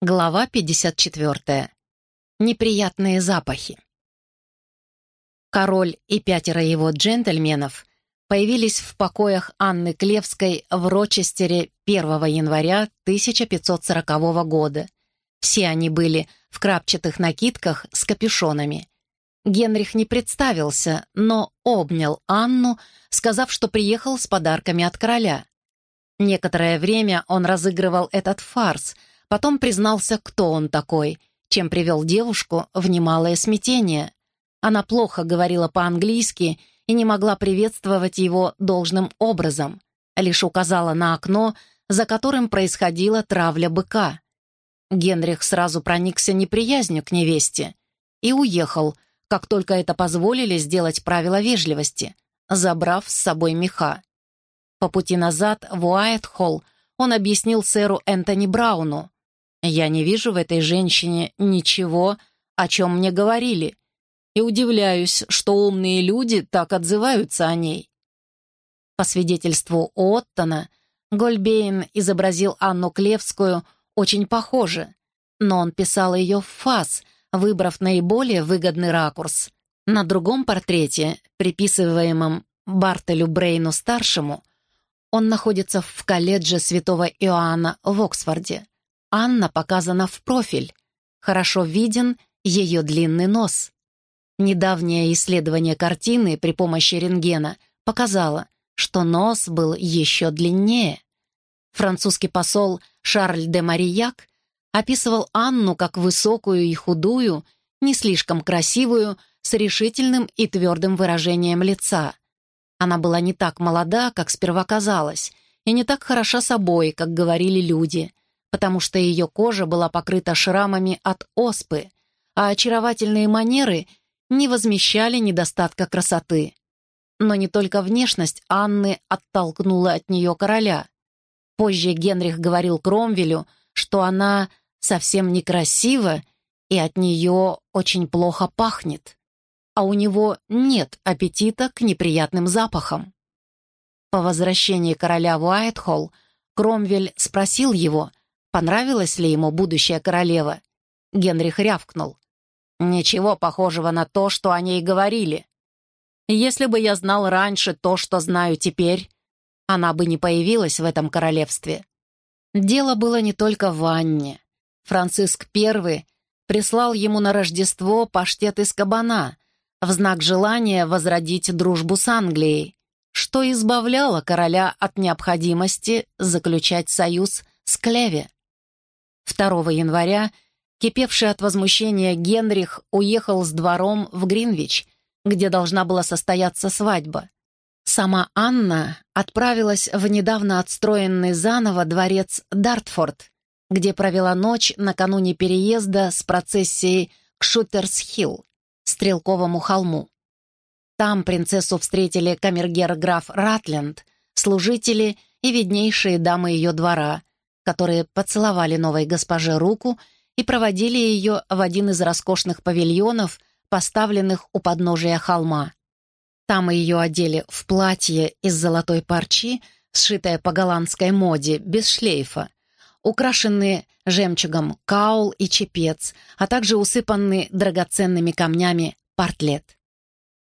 Глава 54. Неприятные запахи. Король и пятеро его джентльменов появились в покоях Анны Клевской в Рочестере 1 января 1540 года. Все они были в крапчатых накидках с капюшонами. Генрих не представился, но обнял Анну, сказав, что приехал с подарками от короля. Некоторое время он разыгрывал этот фарс — Потом признался, кто он такой, чем привел девушку в немалое смятение. Она плохо говорила по-английски и не могла приветствовать его должным образом, лишь указала на окно, за которым происходила травля быка. Генрих сразу проникся неприязнью к невесте и уехал, как только это позволили сделать правила вежливости, забрав с собой меха. По пути назад в Уайтхолл он объяснил сэру Энтони Брауну, я не вижу в этой женщине ничего, о чем мне говорили, и удивляюсь, что умные люди так отзываются о ней. По свидетельству Оттона, Гольбейн изобразил Анну Клевскую очень похоже, но он писал ее в фас, выбрав наиболее выгодный ракурс. На другом портрете, приписываемом Бартелю Брейну-старшему, он находится в колледже святого Иоанна в Оксфорде. Анна показана в профиль. Хорошо виден ее длинный нос. Недавнее исследование картины при помощи рентгена показало, что нос был еще длиннее. Французский посол Шарль де Марияк описывал Анну как высокую и худую, не слишком красивую, с решительным и твердым выражением лица. Она была не так молода, как сперва казалось, и не так хороша собой, как говорили люди потому что ее кожа была покрыта шрамами от оспы, а очаровательные манеры не возмещали недостатка красоты. Но не только внешность Анны оттолкнула от нее короля. Позже Генрих говорил Кромвелю, что она совсем некрасива и от нее очень плохо пахнет, а у него нет аппетита к неприятным запахам. По возвращении короля в Уайтхолл Кромвель спросил его, понравилась ли ему будущая королева. Генрих рявкнул. «Ничего похожего на то, что о ней говорили. Если бы я знал раньше то, что знаю теперь, она бы не появилась в этом королевстве». Дело было не только в Анне. Франциск I прислал ему на Рождество паштет из кабана в знак желания возродить дружбу с Англией, что избавляло короля от необходимости заключать союз с Клеве. 2 января кипевший от возмущения Генрих уехал с двором в Гринвич, где должна была состояться свадьба. Сама Анна отправилась в недавно отстроенный заново дворец Дартфорд, где провела ночь накануне переезда с процессией к Шутерс-Хилл, Стрелковому холму. Там принцессу встретили камергер-граф Ратленд, служители и виднейшие дамы ее двора, которые поцеловали новой госпоже руку и проводили ее в один из роскошных павильонов, поставленных у подножия холма. Там ее одели в платье из золотой парчи, сшитое по голландской моде, без шлейфа, украшенные жемчугом каул и чепец, а также усыпанный драгоценными камнями портлет.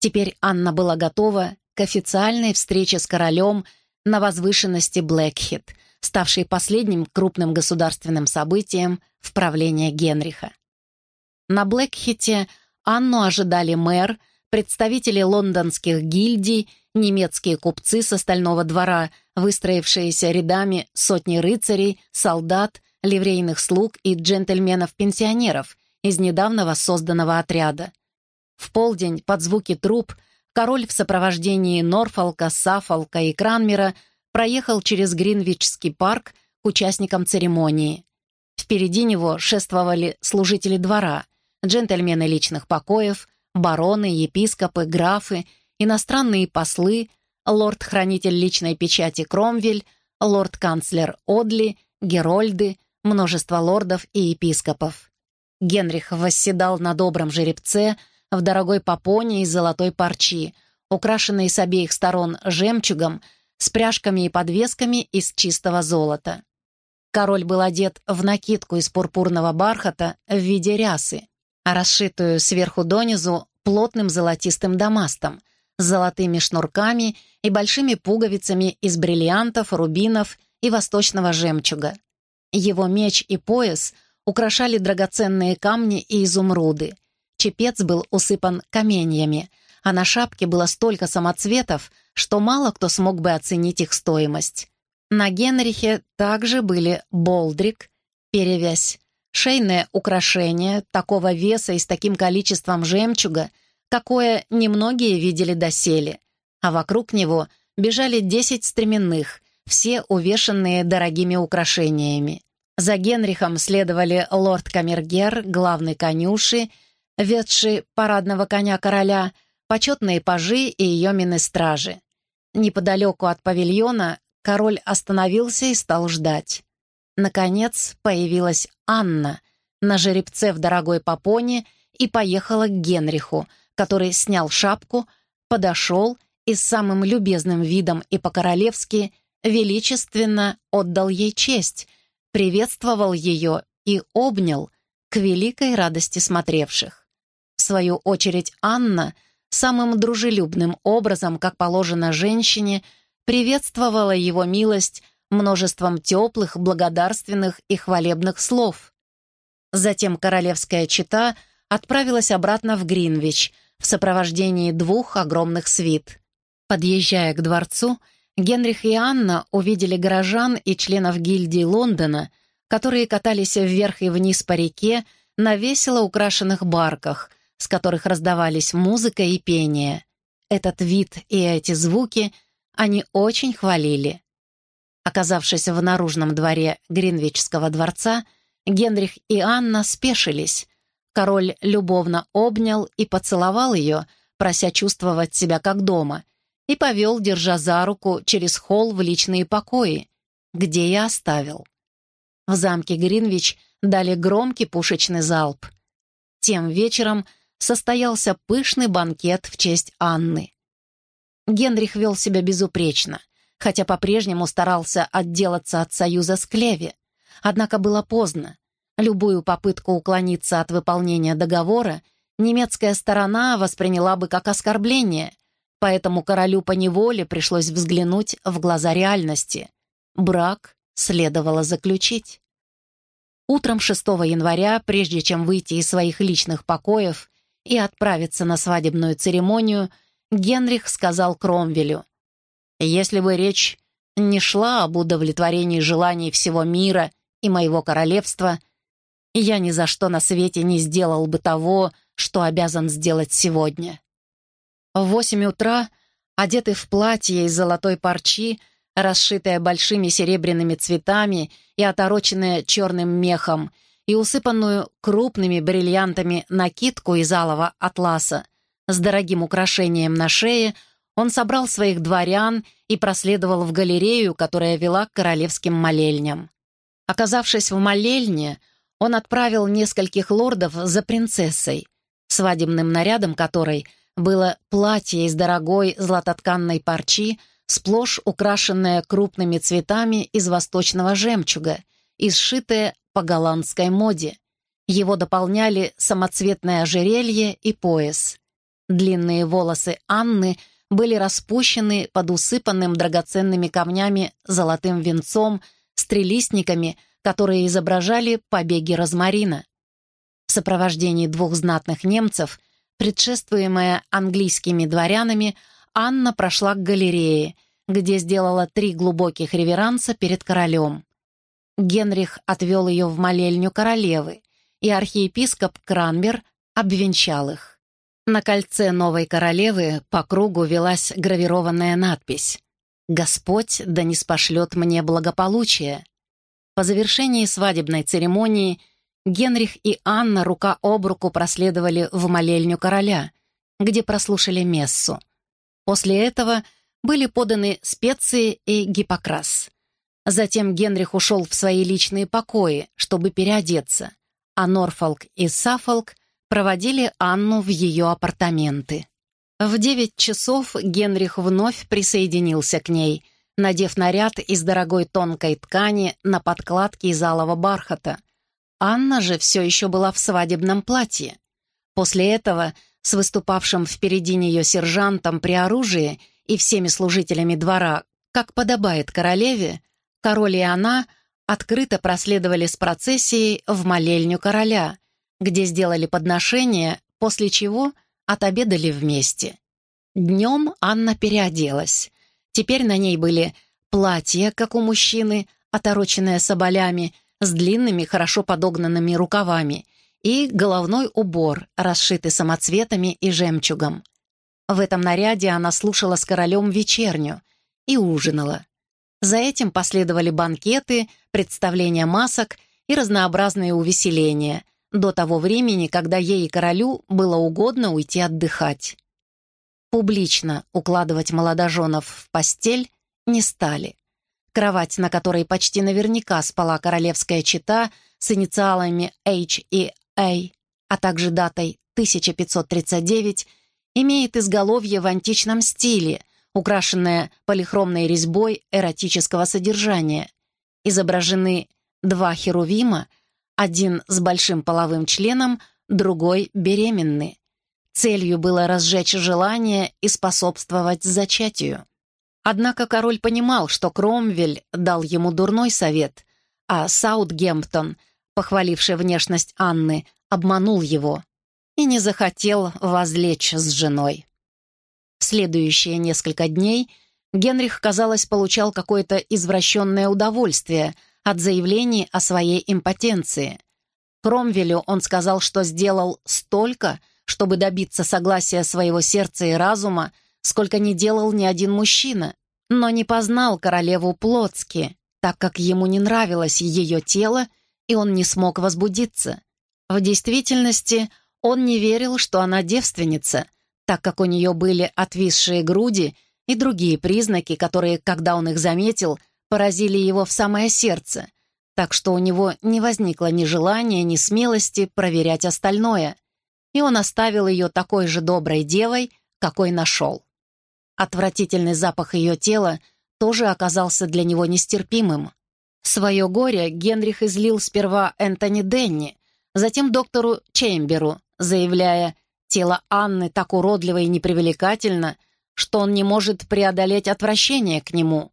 Теперь Анна была готова к официальной встрече с королем на возвышенности Блэкхит, ставшей последним крупным государственным событием в правлении Генриха. На Блэкхите Анну ожидали мэр, представители лондонских гильдий, немецкие купцы с остального двора, выстроившиеся рядами сотни рыцарей, солдат, ливрейных слуг и джентльменов-пенсионеров из недавнего созданного отряда. В полдень под звуки труб король в сопровождении Норфолка, Сафолка и Кранмера проехал через Гринвичский парк к участникам церемонии. Впереди него шествовали служители двора, джентльмены личных покоев, бароны, епископы, графы, иностранные послы, лорд-хранитель личной печати Кромвель, лорд-канцлер Одли, герольды, множество лордов и епископов. Генрих восседал на добром жеребце в дорогой попоне из золотой парчи, украшенной с обеих сторон жемчугом, с пряжками и подвесками из чистого золота. Король был одет в накидку из пурпурного бархата в виде рясы, а расшитую сверху донизу плотным золотистым дамастом, с золотыми шнурками и большими пуговицами из бриллиантов, рубинов и восточного жемчуга. Его меч и пояс украшали драгоценные камни и изумруды. Чепец был усыпан каменьями, а на шапке было столько самоцветов, что мало кто смог бы оценить их стоимость. На Генрихе также были болдрик, перевязь, шейное украшение такого веса и с таким количеством жемчуга, какое немногие видели доселе, а вокруг него бежали десять стременных, все увешанные дорогими украшениями. За Генрихом следовали лорд Камергер, главный конюши, ведший парадного коня короля, почетные пажи и ее стражи. Неподалеку от павильона король остановился и стал ждать. Наконец появилась Анна на жеребце в дорогой попоне и поехала к Генриху, который снял шапку, подошел и с самым любезным видом и по-королевски величественно отдал ей честь, приветствовал ее и обнял к великой радости смотревших. В свою очередь Анна самым дружелюбным образом, как положено женщине, приветствовала его милость множеством теплых, благодарственных и хвалебных слов. Затем королевская чита отправилась обратно в Гринвич в сопровождении двух огромных свит. Подъезжая к дворцу, Генрих и Анна увидели горожан и членов гильдии Лондона, которые катались вверх и вниз по реке на весело украшенных барках, с которых раздавались музыка и пение. Этот вид и эти звуки они очень хвалили. Оказавшись в наружном дворе Гринвичского дворца, Генрих и Анна спешились. Король любовно обнял и поцеловал ее, прося чувствовать себя как дома, и повел, держа за руку, через холл в личные покои, где я оставил. В замке Гринвич дали громкий пушечный залп. Тем вечером состоялся пышный банкет в честь Анны. Генрих вел себя безупречно, хотя по-прежнему старался отделаться от союза с Клеви. Однако было поздно. Любую попытку уклониться от выполнения договора немецкая сторона восприняла бы как оскорбление, поэтому королю по неволе пришлось взглянуть в глаза реальности. Брак следовало заключить. Утром 6 января, прежде чем выйти из своих личных покоев и отправиться на свадебную церемонию, Генрих сказал Кромвелю, «Если бы речь не шла об удовлетворении желаний всего мира и моего королевства, я ни за что на свете не сделал бы того, что обязан сделать сегодня». В восемь утра, одетый в платье из золотой парчи, расшитое большими серебряными цветами и отороченное черным мехом, и усыпанную крупными бриллиантами накидку из алого атласа, с дорогим украшением на шее, он собрал своих дворян и проследовал в галерею, которая вела к королевским молельням. Оказавшись в молельне, он отправил нескольких лордов за принцессой, свадебным нарядом которой было платье из дорогой златотканной парчи, сплошь украшенное крупными цветами из восточного жемчуга и сшитое по голландской моде. Его дополняли самоцветное ожерелье и пояс. Длинные волосы Анны были распущены под усыпанным драгоценными камнями золотым венцом с трелистниками, которые изображали побеги розмарина. В сопровождении двух знатных немцев, предшествуемая английскими дворянами, Анна прошла к галерее, где сделала три глубоких реверанса перед королем. Генрих отвел ее в молельню королевы, и архиепископ Кранбер обвенчал их. На кольце новой королевы по кругу велась гравированная надпись «Господь да не спошлет мне благополучие». По завершении свадебной церемонии Генрих и Анна рука об руку проследовали в молельню короля, где прослушали мессу. После этого были поданы специи и гипокрас. Затем Генрих ушел в свои личные покои, чтобы переодеться, а Норфолк и Саффолк проводили Анну в ее апартаменты. В девять часов Генрих вновь присоединился к ней, надев наряд из дорогой тонкой ткани на подкладке из алого бархата. Анна же все еще была в свадебном платье. После этого с выступавшим впереди нее сержантом при оружии и всеми служителями двора, как подобает королеве, король и она открыто проследовали с процессией в молельню короля, где сделали подношение, после чего отобедали вместе. Днем Анна переоделась. Теперь на ней были платье, как у мужчины, отороченное соболями, с длинными, хорошо подогнанными рукавами, и головной убор, расшитый самоцветами и жемчугом. В этом наряде она слушала с королем вечерню и ужинала. За этим последовали банкеты, представления масок и разнообразные увеселения, до того времени, когда ей и королю было угодно уйти отдыхать. Публично укладывать молодоженов в постель не стали. Кровать, на которой почти наверняка спала королевская чита с инициалами H и A, а также датой 1539, имеет изголовье в античном стиле, украшенное полихромной резьбой эротического содержания. Изображены два херувима, один с большим половым членом, другой беременный. Целью было разжечь желание и способствовать зачатию. Однако король понимал, что Кромвель дал ему дурной совет, а Саутгемптон, похваливший внешность Анны, обманул его и не захотел возлечь с женой. В следующие несколько дней Генрих, казалось, получал какое-то извращенное удовольствие от заявлений о своей импотенции. Кромвелю он сказал, что сделал столько, чтобы добиться согласия своего сердца и разума, сколько не делал ни один мужчина, но не познал королеву Плотски, так как ему не нравилось ее тело, и он не смог возбудиться. В действительности он не верил, что она девственница, так как у нее были отвисшие груди и другие признаки, которые, когда он их заметил, поразили его в самое сердце, так что у него не возникло ни желания, ни смелости проверять остальное, и он оставил ее такой же доброй девой, какой нашел. Отвратительный запах ее тела тоже оказался для него нестерпимым. Свое горе Генрих излил сперва Энтони Денни, затем доктору Чемберу, заявляя, тело Анны так уродливо и непривлекательно, что он не может преодолеть отвращение к нему,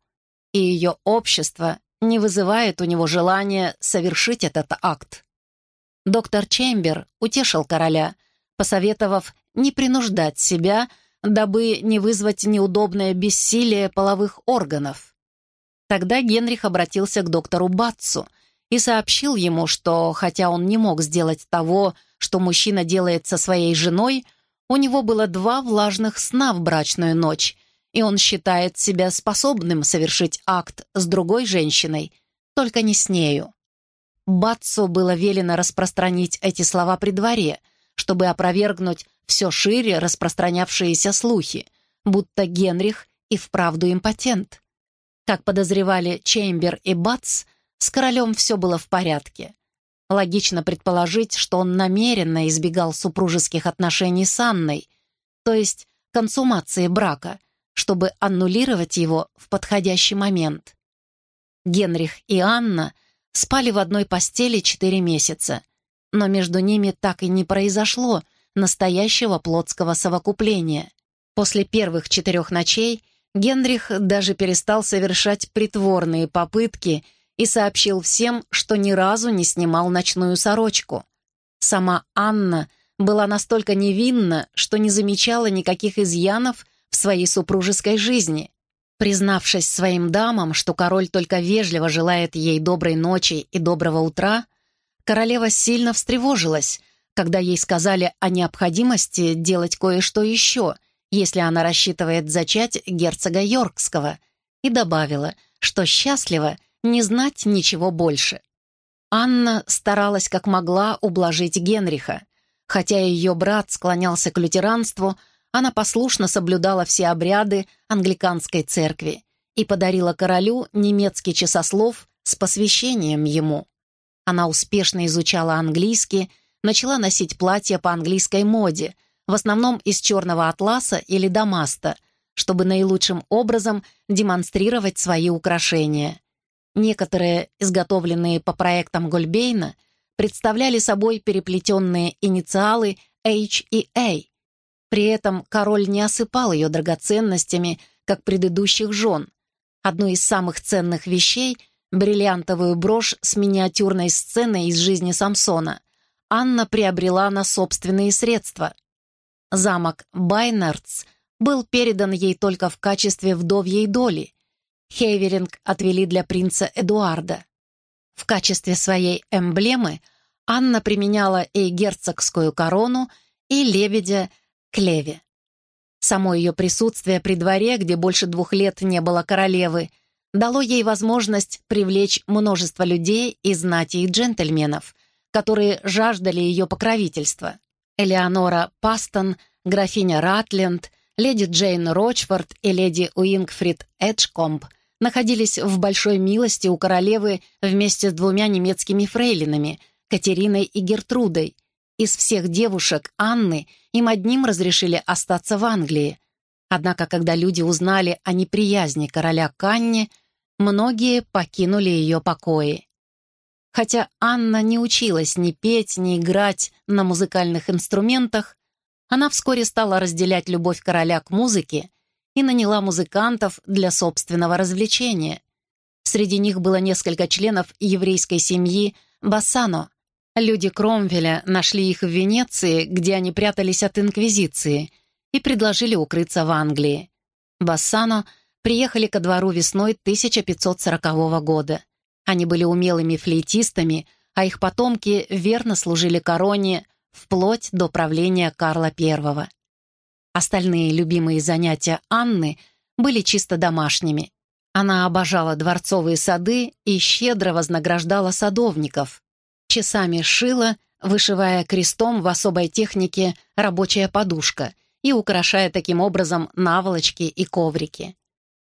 и ее общество не вызывает у него желания совершить этот акт. Доктор Чембер утешил короля, посоветовав не принуждать себя дабы не вызвать неудобное бессилие половых органов. Тогда Генрих обратился к доктору Батцу и сообщил ему, что, хотя он не мог сделать того, что мужчина делает со своей женой, у него было два влажных сна в брачную ночь, и он считает себя способным совершить акт с другой женщиной, только не с нею. Батцу было велено распространить эти слова при дворе, чтобы опровергнуть все шире распространявшиеся слухи, будто Генрих и вправду импотент. Как подозревали Чембер и Батс, с королем все было в порядке. Логично предположить, что он намеренно избегал супружеских отношений с Анной, то есть консумации брака, чтобы аннулировать его в подходящий момент. Генрих и Анна спали в одной постели четыре месяца, но между ними так и не произошло настоящего плотского совокупления. После первых четырех ночей Генрих даже перестал совершать притворные попытки и сообщил всем, что ни разу не снимал ночную сорочку. Сама Анна была настолько невинна, что не замечала никаких изъянов в своей супружеской жизни. Признавшись своим дамам, что король только вежливо желает ей доброй ночи и доброго утра, королева сильно встревожилась, когда ей сказали о необходимости делать кое-что еще, если она рассчитывает зачать герцога Йоркского, и добавила, что счастлива не знать ничего больше. Анна старалась как могла ублажить Генриха. Хотя ее брат склонялся к лютеранству, она послушно соблюдала все обряды англиканской церкви и подарила королю немецкий часослов с посвящением ему. Она успешно изучала английский, начала носить платья по английской моде, в основном из черного атласа или дамаста, чтобы наилучшим образом демонстрировать свои украшения. Некоторые, изготовленные по проектам Гольбейна, представляли собой переплетенные инициалы H и A. При этом король не осыпал ее драгоценностями, как предыдущих жен. Одну из самых ценных вещей — бриллиантовую брошь с миниатюрной сценой из жизни Самсона — Анна приобрела на собственные средства. Замок Байнардс был передан ей только в качестве вдовьей доли. Хейверинг отвели для принца Эдуарда. В качестве своей эмблемы Анна применяла и герцогскую корону, и лебедя Клеве. Само ее присутствие при дворе, где больше двух лет не было королевы, дало ей возможность привлечь множество людей и знати и джентльменов, которые жаждали ее покровительства. Элеонора Пастон, графиня Ратленд, леди Джейн Рочфорд и леди Уингфрид Эджкомб находились в большой милости у королевы вместе с двумя немецкими фрейлинами, Катериной и Гертрудой. Из всех девушек Анны им одним разрешили остаться в Англии. Однако, когда люди узнали о неприязни короля Канни, многие покинули ее покои. Хотя Анна не училась ни петь, ни играть на музыкальных инструментах, она вскоре стала разделять любовь короля к музыке и наняла музыкантов для собственного развлечения. Среди них было несколько членов еврейской семьи Бассано. Люди Кромвеля нашли их в Венеции, где они прятались от Инквизиции, и предложили укрыться в Англии. Бассано приехали ко двору весной 1540 года. Они были умелыми флейтистами, а их потомки верно служили короне вплоть до правления Карла I. Остальные любимые занятия Анны были чисто домашними. Она обожала дворцовые сады и щедро вознаграждала садовников. Часами шила, вышивая крестом в особой технике рабочая подушка и украшая таким образом наволочки и коврики.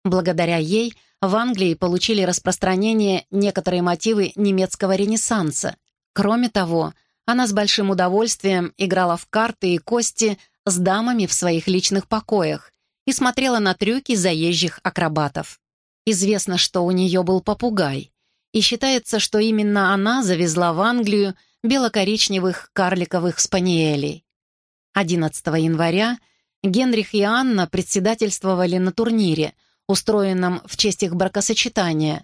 Благодаря ей – в Англии получили распространение некоторые мотивы немецкого ренессанса. Кроме того, она с большим удовольствием играла в карты и кости с дамами в своих личных покоях и смотрела на трюки заезжих акробатов. Известно, что у нее был попугай, и считается, что именно она завезла в Англию бело-коричневых карликовых спаниелей. 11 января Генрих и Анна председательствовали на турнире – устроенном в честь их бракосочетания.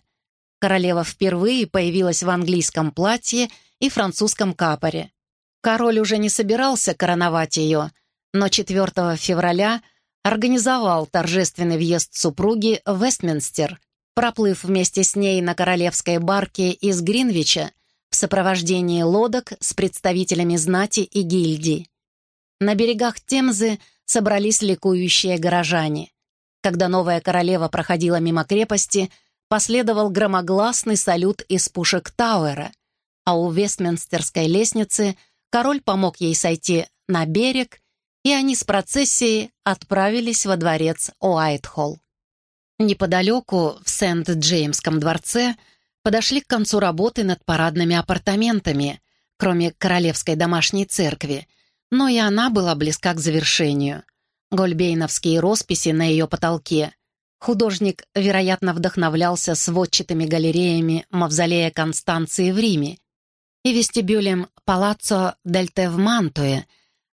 Королева впервые появилась в английском платье и французском капоре. Король уже не собирался короновать ее, но 4 февраля организовал торжественный въезд супруги в Вестминстер, проплыв вместе с ней на королевской барке из Гринвича в сопровождении лодок с представителями знати и гильдии. На берегах Темзы собрались ликующие горожане. Когда новая королева проходила мимо крепости, последовал громогласный салют из пушек Тауэра, а у Вестминстерской лестницы король помог ей сойти на берег, и они с процессией отправились во дворец Уайтхолл. Неподалеку, в Сент-Джеймском дворце, подошли к концу работы над парадными апартаментами, кроме королевской домашней церкви, но и она была близка к завершению — Гольбейновские росписи на ее потолке. Художник, вероятно, вдохновлялся сводчатыми галереями мавзолея Констанции в Риме и вестибюлем Палаццо дель Те в Мантуе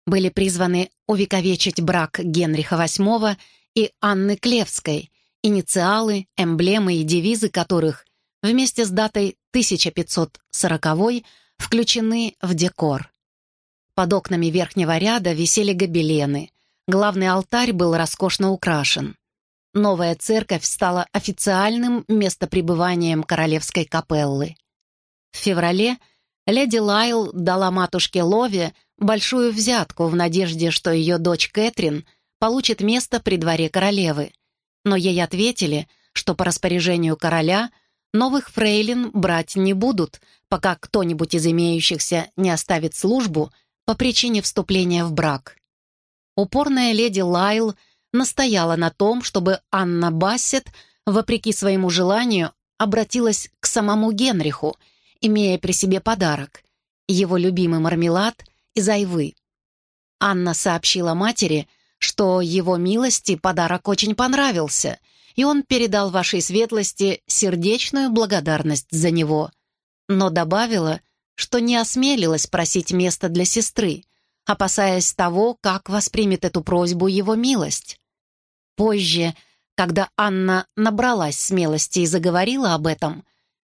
были призваны увековечить брак Генриха VIII и Анны Клевской, инициалы, эмблемы и девизы которых вместе с датой 1540 включены в декор. Под окнами верхнего ряда висели гобелены, Главный алтарь был роскошно украшен. Новая церковь стала официальным местопребыванием королевской капеллы. В феврале леди Лайл дала матушке Лове большую взятку в надежде, что ее дочь Кэтрин получит место при дворе королевы. Но ей ответили, что по распоряжению короля новых фрейлин брать не будут, пока кто-нибудь из имеющихся не оставит службу по причине вступления в брак. Упорная леди Лайл настояла на том, чтобы Анна Бассет, вопреки своему желанию, обратилась к самому Генриху, имея при себе подарок — его любимый мармелад из айвы. Анна сообщила матери, что его милости подарок очень понравился, и он передал вашей светлости сердечную благодарность за него, но добавила, что не осмелилась просить место для сестры, опасаясь того, как воспримет эту просьбу его милость. Позже, когда Анна набралась смелости и заговорила об этом,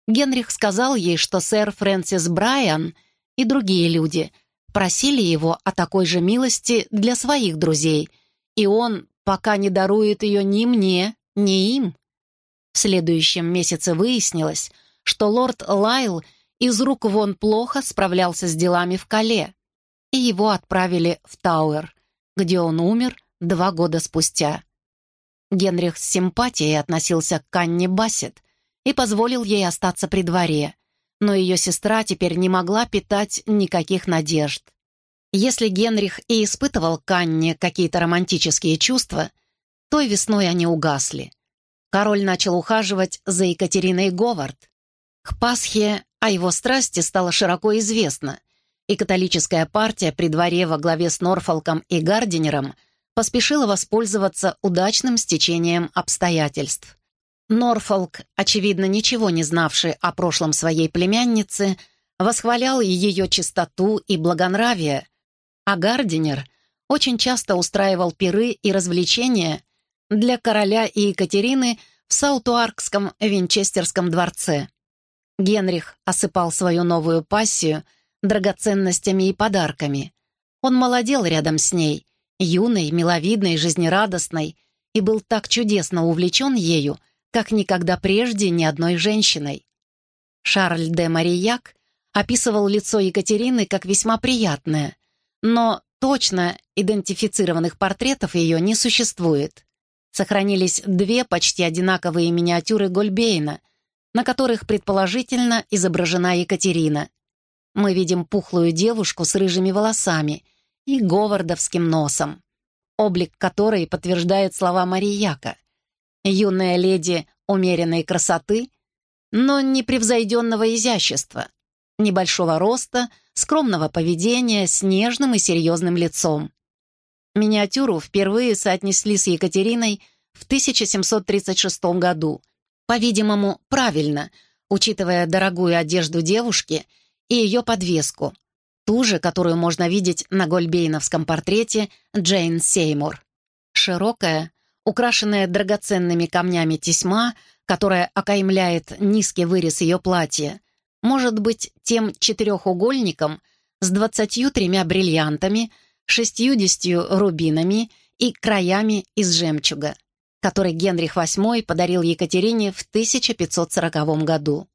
Генрих сказал ей, что сэр Фрэнсис Брайан и другие люди просили его о такой же милости для своих друзей, и он пока не дарует ее ни мне, ни им. В следующем месяце выяснилось, что лорд Лайл из рук вон плохо справлялся с делами в Кале, и его отправили в Тауэр, где он умер два года спустя. Генрих с симпатией относился к Канне Бассет и позволил ей остаться при дворе, но ее сестра теперь не могла питать никаких надежд. Если Генрих и испытывал к Анне какие-то романтические чувства, той весной они угасли. Король начал ухаживать за Екатериной Говард. К Пасхе о его страсти стало широко известно, и католическая партия при дворе во главе с Норфолком и Гардинером поспешила воспользоваться удачным стечением обстоятельств. Норфолк, очевидно, ничего не знавший о прошлом своей племянницы, восхвалял ее чистоту и благонравие, а Гардинер очень часто устраивал пиры и развлечения для короля и Екатерины в Саутуаркском Винчестерском дворце. Генрих осыпал свою новую пассию драгоценностями и подарками. Он молодел рядом с ней, юной, миловидной, жизнерадостной, и был так чудесно увлечен ею, как никогда прежде ни одной женщиной. Шарль де Марияк описывал лицо Екатерины как весьма приятное, но точно идентифицированных портретов ее не существует. Сохранились две почти одинаковые миниатюры Гольбейна — на которых предположительно изображена Екатерина. Мы видим пухлую девушку с рыжими волосами и говардовским носом, облик которой подтверждает слова Марияка. Юная леди умеренной красоты, но непревзойденного изящества, небольшого роста, скромного поведения, с нежным и серьезным лицом. Миниатюру впервые соотнесли с Екатериной в 1736 году — по-видимому, правильно, учитывая дорогую одежду девушки и ее подвеску, ту же, которую можно видеть на гольбейновском портрете Джейн Сеймур. Широкая, украшенная драгоценными камнями тесьма, которая окаймляет низкий вырез ее платья, может быть тем четырехугольником с двадцатью тремя бриллиантами, шестьюдесятью рубинами и краями из жемчуга который Генрих VIII подарил Екатерине в 1540 году.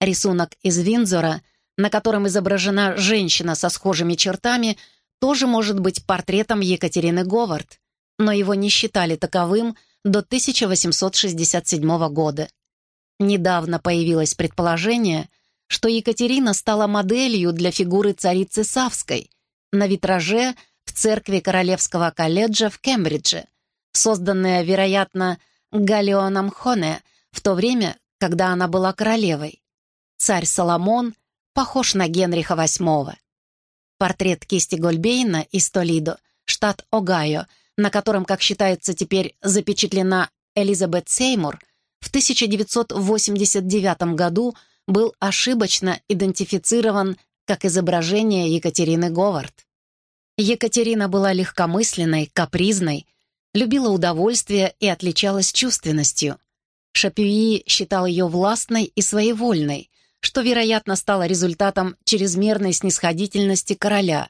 Рисунок из Виндзора, на котором изображена женщина со схожими чертами, тоже может быть портретом Екатерины Говард, но его не считали таковым до 1867 года. Недавно появилось предположение, что Екатерина стала моделью для фигуры царицы Савской на витраже в церкви Королевского колледжа в Кембридже – созданная, вероятно, Галеоном Хоне в то время, когда она была королевой. Царь Соломон похож на Генриха VIII. Портрет кисти Гольбейна из Толидо, штат Огайо, на котором, как считается теперь, запечатлена Элизабет Сеймур, в 1989 году был ошибочно идентифицирован как изображение Екатерины Говард. Екатерина была легкомысленной, капризной, любила удовольствие и отличалась чувственностью. Шапюи считал ее властной и своевольной, что, вероятно, стало результатом чрезмерной снисходительности короля.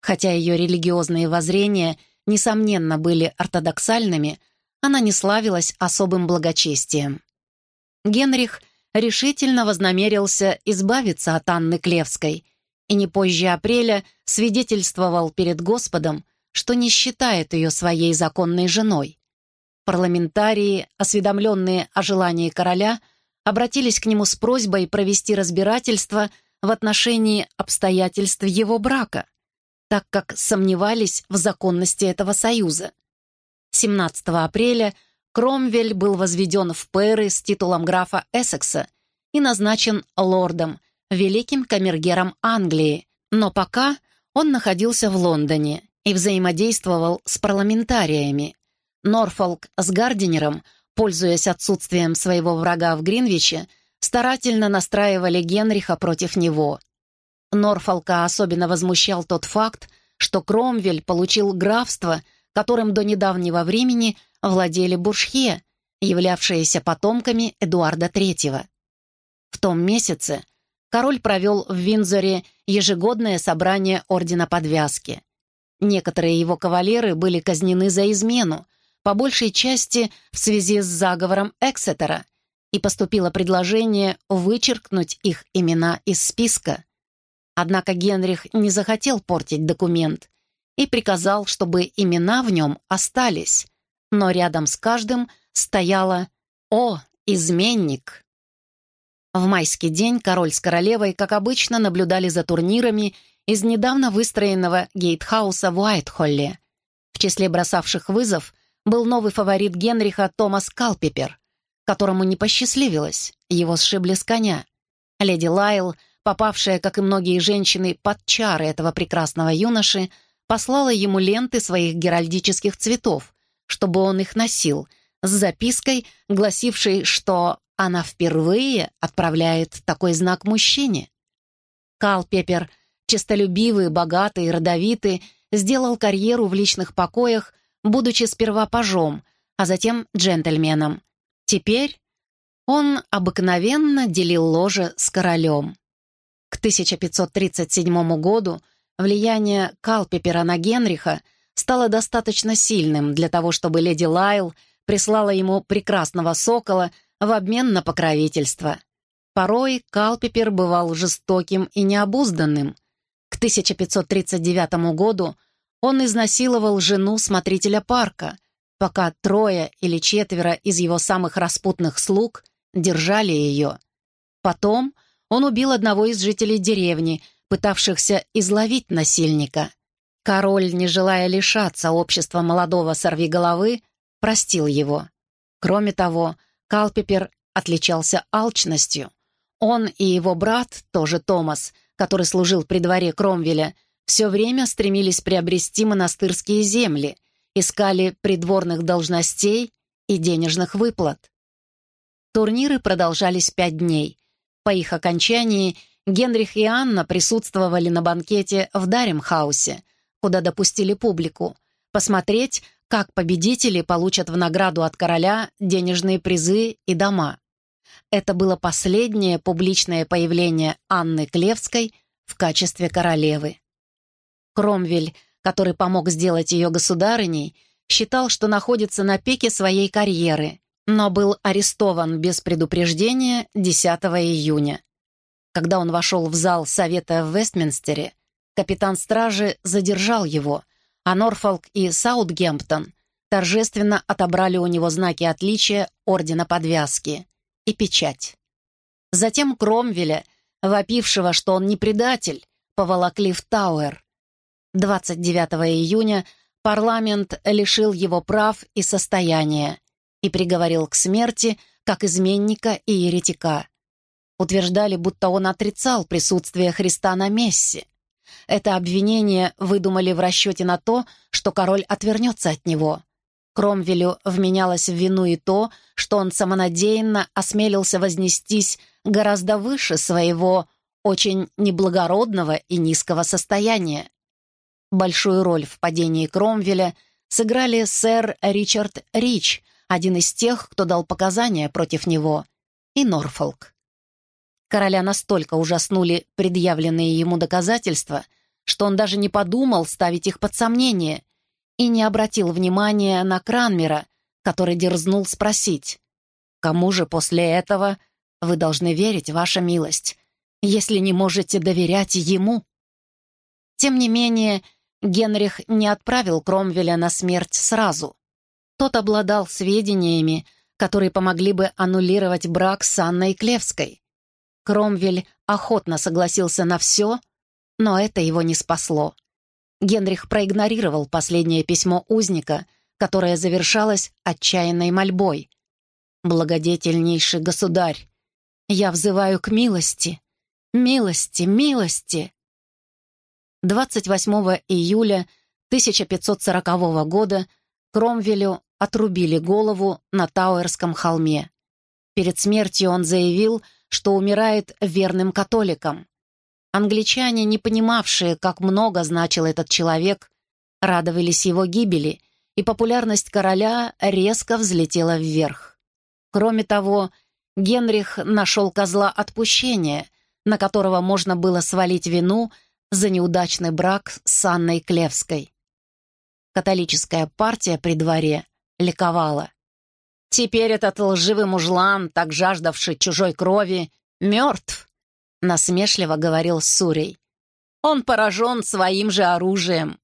Хотя ее религиозные воззрения, несомненно, были ортодоксальными, она не славилась особым благочестием. Генрих решительно вознамерился избавиться от Анны Клевской и не позже апреля свидетельствовал перед Господом, что не считает ее своей законной женой. Парламентарии, осведомленные о желании короля, обратились к нему с просьбой провести разбирательство в отношении обстоятельств его брака, так как сомневались в законности этого союза. 17 апреля Кромвель был возведен в пэры с титулом графа Эссекса и назначен лордом, великим камергером Англии, но пока он находился в Лондоне и взаимодействовал с парламентариями. Норфолк с Гардинером, пользуясь отсутствием своего врага в Гринвиче, старательно настраивали Генриха против него. Норфолка особенно возмущал тот факт, что Кромвель получил графство, которым до недавнего времени владели буршхе, являвшиеся потомками Эдуарда III. В том месяце король провел в Винзоре ежегодное собрание Ордена Подвязки. Некоторые его кавалеры были казнены за измену, по большей части в связи с заговором Эксетера, и поступило предложение вычеркнуть их имена из списка. Однако Генрих не захотел портить документ и приказал, чтобы имена в нем остались, но рядом с каждым стояло «О, изменник!». В майский день король с королевой, как обычно, наблюдали за турнирами из недавно выстроенного гейтхауса в Уайтхолле. В числе бросавших вызов был новый фаворит Генриха Томас Калпипер, которому не посчастливилось, его сшибли с коня. Леди Лайл, попавшая, как и многие женщины, под чары этого прекрасного юноши, послала ему ленты своих геральдических цветов, чтобы он их носил, с запиской, гласившей, что она впервые отправляет такой знак мужчине. Калпепер, честолюбивый, богатый, родовитый, сделал карьеру в личных покоях, будучи сперва пажом, а затем джентльменом. Теперь он обыкновенно делил ложе с королем. К 1537 году влияние Калпепера Генриха стало достаточно сильным для того, чтобы леди Лайл прислала ему прекрасного сокола в обмен на покровительство. Порой Калпепер бывал жестоким и необузданным. К 1539 году он изнасиловал жену смотрителя парка, пока трое или четверо из его самых распутных слуг держали ее. Потом он убил одного из жителей деревни, пытавшихся изловить насильника. Король, не желая лишаться общества молодого сорвиголовы, простил его. Кроме того, Калпипер отличался алчностью. Он и его брат, тоже Томас, который служил при дворе Кромвеля, все время стремились приобрести монастырские земли — искали придворных должностей и денежных выплат. Турниры продолжались пять дней. По их окончании Генрих и Анна присутствовали на банкете в Даремхаусе, куда допустили публику, посмотреть, как победители получат в награду от короля денежные призы и дома. Это было последнее публичное появление Анны Клевской в качестве королевы. Кромвель который помог сделать ее государыней, считал, что находится на пике своей карьеры, но был арестован без предупреждения 10 июня. Когда он вошел в зал Совета в Вестминстере, капитан стражи задержал его, а Норфолк и Саутгемптон торжественно отобрали у него знаки отличия Ордена Подвязки и печать. Затем Кромвеля, вопившего, что он не предатель, поволокли в Тауэр, 29 июня парламент лишил его прав и состояния и приговорил к смерти как изменника и еретика. Утверждали, будто он отрицал присутствие Христа на мессе. Это обвинение выдумали в расчете на то, что король отвернется от него. Кромвелю вменялось в вину и то, что он самонадеянно осмелился вознестись гораздо выше своего очень неблагородного и низкого состояния. Большую роль в падении Кромвеля сыграли сэр Ричард Рич, один из тех, кто дал показания против него, и Норфолк. Короля настолько ужаснули предъявленные ему доказательства, что он даже не подумал ставить их под сомнение и не обратил внимания на Кранмера, который дерзнул спросить, «Кому же после этого вы должны верить, ваша милость, если не можете доверять ему?» Тем не менее, Генрих не отправил Кромвеля на смерть сразу. Тот обладал сведениями, которые помогли бы аннулировать брак с Анной Клевской. Кромвель охотно согласился на все, но это его не спасло. Генрих проигнорировал последнее письмо узника, которое завершалось отчаянной мольбой. «Благодетельнейший государь, я взываю к милости, милости, милости!» 28 июля 1540 года Кромвелю отрубили голову на Тауэрском холме. Перед смертью он заявил, что умирает верным католиком. Англичане, не понимавшие, как много значил этот человек, радовались его гибели, и популярность короля резко взлетела вверх. Кроме того, Генрих нашел козла отпущения, на которого можно было свалить вину за неудачный брак с Анной Клевской. Католическая партия при дворе ликовала. «Теперь этот лживый мужлан, так жаждавший чужой крови, мертв», — насмешливо говорил Сурей. «Он поражен своим же оружием».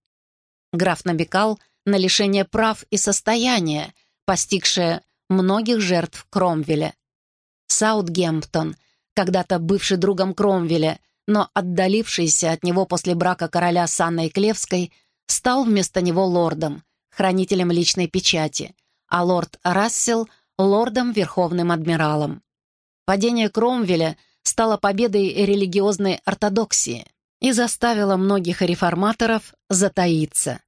Граф намекал на лишение прав и состояния, постигшее многих жертв Кромвеля. Саутгемптон, когда-то бывший другом Кромвеля, но отдалившийся от него после брака короля с Анной Клевской, стал вместо него лордом, хранителем личной печати, а лорд Рассел — лордом-верховным адмиралом. Падение Кромвеля стало победой религиозной ортодоксии и заставило многих реформаторов затаиться.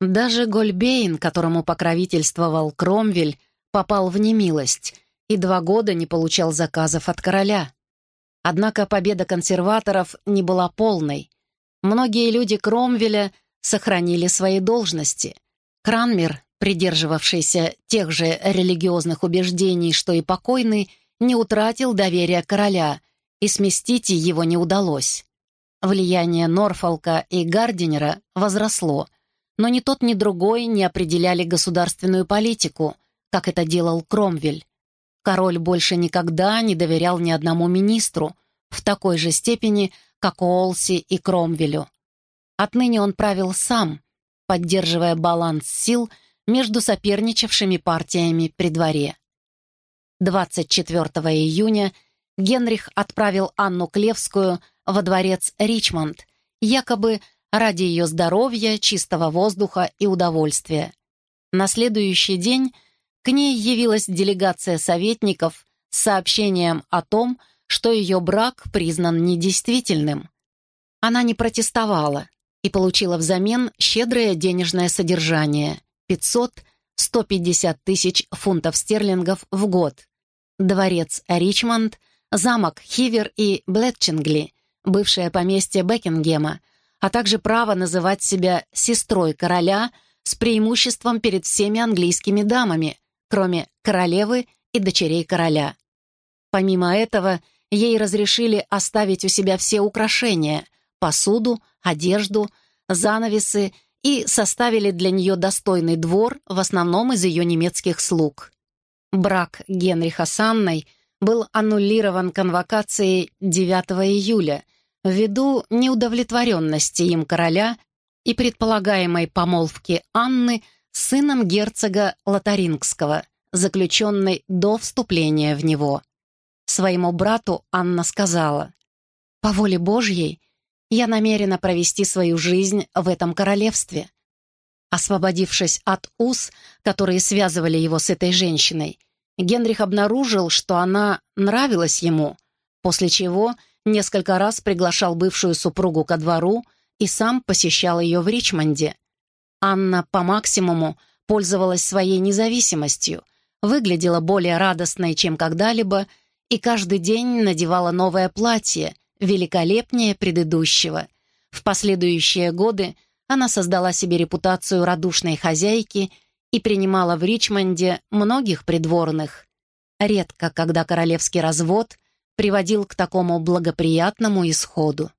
Даже Гольбейн, которому покровительствовал Кромвель, попал в немилость и два года не получал заказов от короля. Однако победа консерваторов не была полной. Многие люди Кромвеля сохранили свои должности. Кранмер, придерживавшийся тех же религиозных убеждений, что и покойный, не утратил доверия короля, и сместить его не удалось. Влияние Норфолка и Гардинера возросло, но ни тот, ни другой не определяли государственную политику, как это делал Кромвель. Король больше никогда не доверял ни одному министру в такой же степени, как Олси и Кромвелю. Отныне он правил сам, поддерживая баланс сил между соперничавшими партиями при дворе. 24 июня Генрих отправил Анну Клевскую во дворец Ричмонд, якобы ради ее здоровья, чистого воздуха и удовольствия. На следующий день к ней явилась делегация советников с сообщением о том, что ее брак признан недействительным. Она не протестовала и получила взамен щедрое денежное содержание — 500-150 тысяч фунтов стерлингов в год. Дворец Ричмонд, замок Хивер и Блетчингли, бывшее поместье Бекингема, а также право называть себя сестрой короля с преимуществом перед всеми английскими дамами, кроме королевы и дочерей короля. Помимо этого, ей разрешили оставить у себя все украшения — посуду, одежду, занавесы и составили для нее достойный двор, в основном из ее немецких слуг. Брак Генриха с Анной был аннулирован конвокацией 9 июля ввиду неудовлетворенности им короля и предполагаемой помолвки Анны с сыном герцога Лотарингского, заключенной до вступления в него. Своему брату Анна сказала, «По воле Божьей я намерена провести свою жизнь в этом королевстве». Освободившись от уз, которые связывали его с этой женщиной, Генрих обнаружил, что она нравилась ему, после чего несколько раз приглашал бывшую супругу ко двору и сам посещал ее в Ричмонде. Анна по максимуму пользовалась своей независимостью, выглядела более радостной, чем когда-либо, и каждый день надевала новое платье, великолепнее предыдущего. В последующие годы она создала себе репутацию радушной хозяйки и принимала в Ричмонде многих придворных. Редко, когда королевский развод приводил к такому благоприятному исходу.